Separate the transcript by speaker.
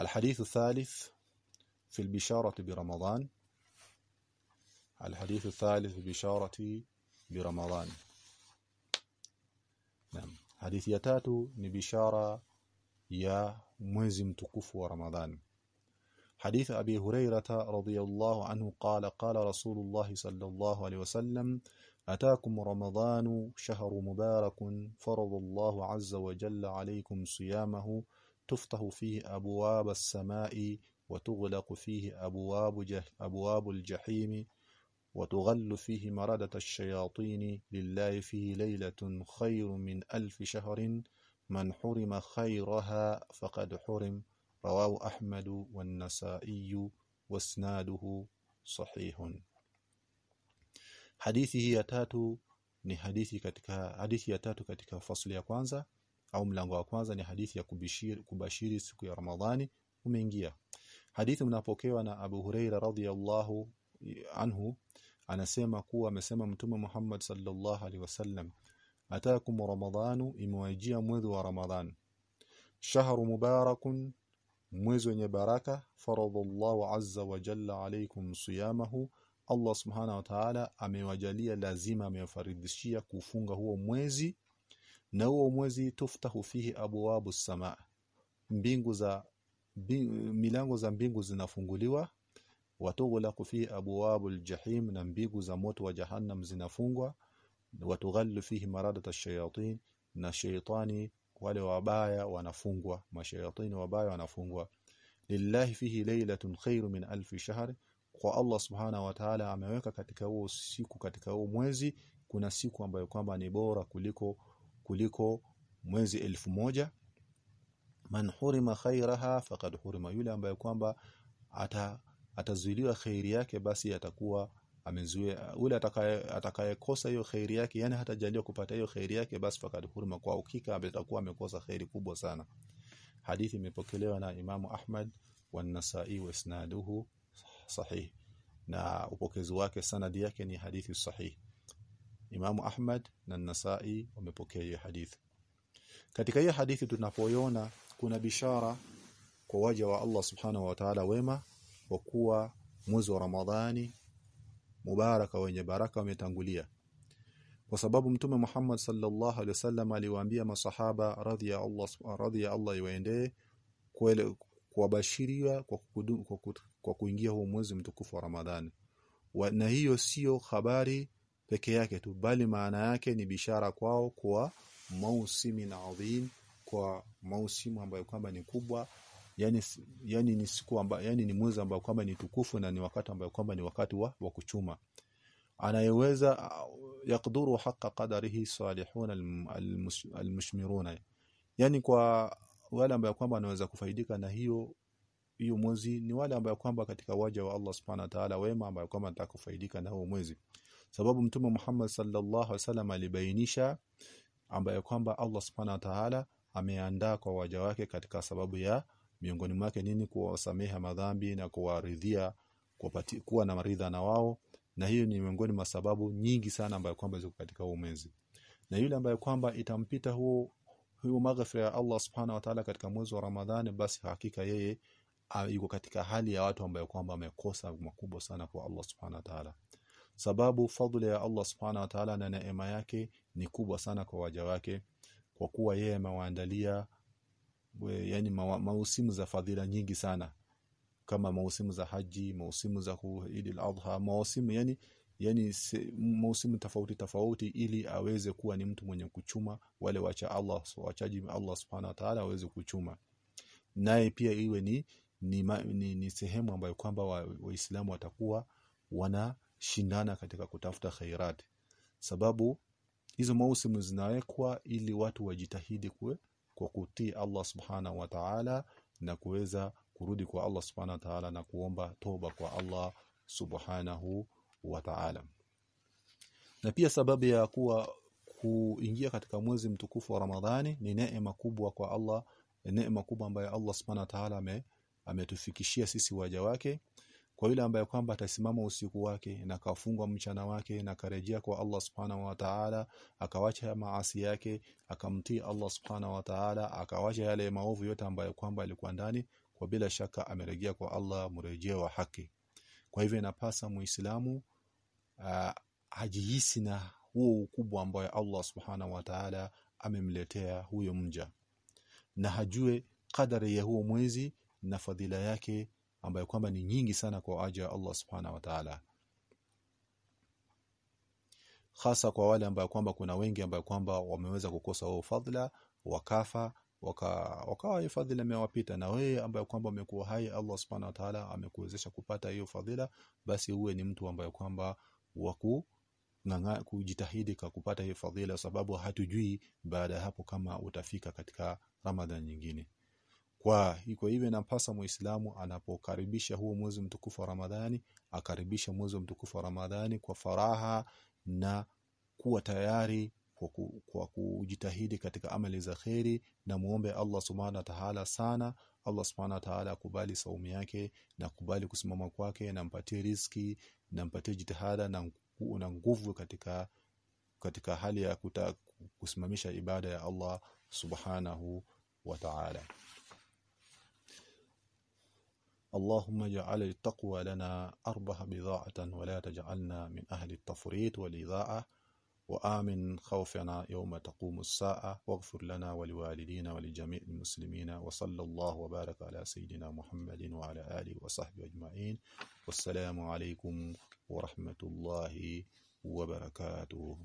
Speaker 1: الحديث الثالث في البشارة برمضان. الحديث الثالث في البشارة برمضان. نعم. حديث ya tatu ni bishara ya Ramadhani حديث أبي هريرة رضي الله عنه قال قال رسول الله صلى الله عليه وسلم أتاكم رمضان شهر مبارك فرض الله عز وجل عليكم صيامه تفتح فيه أبواب السماء وتغلق فيه أبواب, الجحيم وتغل فيه مردة الشياطين لله فيه ليلة خير من ألف شهر من حرم خيرها فقد حرم رواه أحمد والنسائي واسناده صحيح. hadithi ya tatu ni hadithi katika hadithi ya tatu katika fasli ya kwanza au mlango wa kwanza ni hadithi ya kubishiri, kubashiri siku ya Ramadhani umeingia. Hadithi mnapokewa na Abu Huraira radhiyallahu anhu anasema kuwa amesema mtume Muhammad sallallahu alaihi wasallam ataakum ramadhanu imewajia mwezi wa Ramadhan. Shahru mubarakun mwezi wenye baraka faradallahu azza wa jalla alaykum siyamahu. Allah subhanahu wa ta'ala amewajalia lazima amewafaridhishia kufunga huo mwezi na huo mwezi tuftahu fihi abwabu sama. Mbingu za milango za mbingu zinafunguliwa. Watughlaqu fihi abwabu aljahim na mbingu za moto wa jahannam zinafungwa. Watughallu fihi maradat ash-shayatin na shaytani wale wabaya wanafungwa. Mashayatini wabaya wanafungwa. Lillahi fihi laylatun khairu min alfi shahr. Kwa Allah subhanahu wa ta'ala ameweka katika huo siku katika huo mwezi kuna siku ambayo kwamba ni bora kuliko kuliko mwezi elfu moja. Man hurima khairaha faqad hurima yule ambaye kwamba ata atazuiliwa khairi yake basi atakuwa amezuia ule atakaye atakayekosa hiyo khairi yake yani hatajaliwa kupata hiyo khairi yake basi fakad hurima kwa hakika atakuwa amekosa khairi kubwa sana. Hadithi imepokelewa na Imamu Ahmad wa Nasa'i wa isnaduhu sahih. Na upokezi wake sanadi yake ni hadithi sahih Imamu Ahmad na Nasa'i wamepokea hiyo hadithi. Katika hiyo hadithi tunapoiona kuna bishara kwa waja wa Allah subhanahu wa ta'ala wema kwa kuwa mwezi wa Ramadhani mubaraka wenye baraka umetangulia kwa sababu mtume Muhammad sallallahu alaihi wasallam aliwaambia masahaba radhi ya Allah radhi ya Allah iwaendee kuwabashiria kwa, kwa, kwa kuingia huu mwezi mtukufu wa Ramadhani. Na hiyo sio habari peke yake tu bali maana yake ni bishara kwao kwa mausimin adhim kwa mausimu ambayo kwamba ni kubwa yani yani ni siku amba, yani ni mwezi ambao kwamba ni tukufu na ni wakati ambao kwamba ni wakati wa, wa kuchuma. Anayeweza yakduru haqa qadarihi salihun almushmiruna. Yani kwa wale ambao kwamba wanaweza kufaidika na hiyo hiyo mwezi ni wale ambao kwamba katika waja wa Allah subhanahu wa ta'ala wema ambao kwamba nataka kufaidika na huo mwezi sababu mtume Muhammad sallallahu alaihi wasallam alibainisha ambaye kwamba Allah subhanahu wa ta'ala ameandaa kwa waja wake katika sababu ya miongoni mwake nini? Kuwasameha madhambi na kuwaridhia kuwa na maridha na wao. Na hiyo ni miongoni mwa sababu nyingi sana ambayo kwamba ziko katika huu mwezi. Na yule ambaye kwamba itampita huo huo maghfira ya Allah subhanahu wa ta'ala katika mwezi wa Ramadhani basi hakika yeye yuko katika hali ya watu ambayo kwamba amekosa makubwa sana kwa Allah subhanahu wa ta'ala sababu fadhila ya Allah subhanahu wa ta'ala na neema yake ni kubwa sana kwa waja wake kwa kuwa yeye amewaandalia yani mausimu za fadhila nyingi sana. Kama mausimu za haji mausimu za Eid al-Adha mausimu yani yani mausimu tofauti tofauti ili aweze kuwa ni mtu mwenye kuchuma wale wacha Allah wachaji Allah subhanahu wa ta'ala aweze kuchuma. Naye pia iwe ni ni, ni, ni sehemu ambayo kwamba waislamu wa watakuwa wanashindana katika kutafuta khairat. Sababu hizo mausimu zinawekwa ili watu wajitahidi kwe, kwa kutii Allah subhanahu wa ta'ala na kuweza kurudi kwa Allah subhana wa ta'ala na kuomba toba kwa Allah subhanahu wa ta'ala. Na pia sababu ya kuwa kuingia katika mwezi mtukufu wa Ramadhani ni neema kubwa kwa Allah neema kubwa ambayo Allah subhanahu wa ta'ala ame ametufikishia sisi waja wake kwa yule ambaye kwamba atasimama usiku wake na kafungwa mchana wake na karejea kwa Allah subhanahu wa ta'ala akawacha maasi yake akamtii Allah subhanahu wa ta'ala akawacha yale maovu yote ambayo kwamba alikuwa ndani kwa bila shaka amerejea kwa Allah mrejeo wa haki. Kwa hivyo inapasa muislamu uh, ajihisi na huo ukubwa ambayo Allah subhanahu wa ta'ala amemletea huyo mja. Na hajue kadari ya huo mwezi na fadhila yake ambayo kwamba ni nyingi sana kwa aja ya Allah subhanahu wa ta'ala. Hasa kwa wale ambao kwamba kuna wengi ambao kwamba wameweza kukosa huo fadhila wakafa waka wakawa waka fadhila imewapita. Na wewe ambaye kwamba umekuwa hai Allah subhanahu wa ta'ala amekuwezesha kupata hiyo fadhila basi uwe ni mtu ambaye kwamba waku nganga kujitahidi kwa kupata hiyo fadhila sababu hatujui baada ya hapo kama utafika katika Ramadhan nyingine kwa iko hivyo inapasa muislamu anapokaribisha huo mwezi mtukufu wa Ramadhani akaribisha mwezi mtukufu wa Ramadhani kwa faraha na kuwa tayari kwa, ku, kwa kujitahidi katika amali za kheri na muombe Allah subhanahu wa ta'ala sana. Allah subhanahu wa ta'ala akubali saumu yake na kubali kusimama kwake na mpatie riski na mpatie jitihada na, na nguvu katika katika hali ya kuta, kusimamisha ibada ya Allah subhanahu wa ta'ala اللهم اجعل التقوى لنا أربح بضاعة ولا تجعلنا من أهل التفريط والإضاءة وآمن خوفنا يوم تقوم الساعة واغفر لنا ولوالدينا ولجميع المسلمين وصلى الله وبارك على سيدنا محمد وعلى آله وصحبه أجمعين. والسلام عليكم ورحمة الله وبركاته.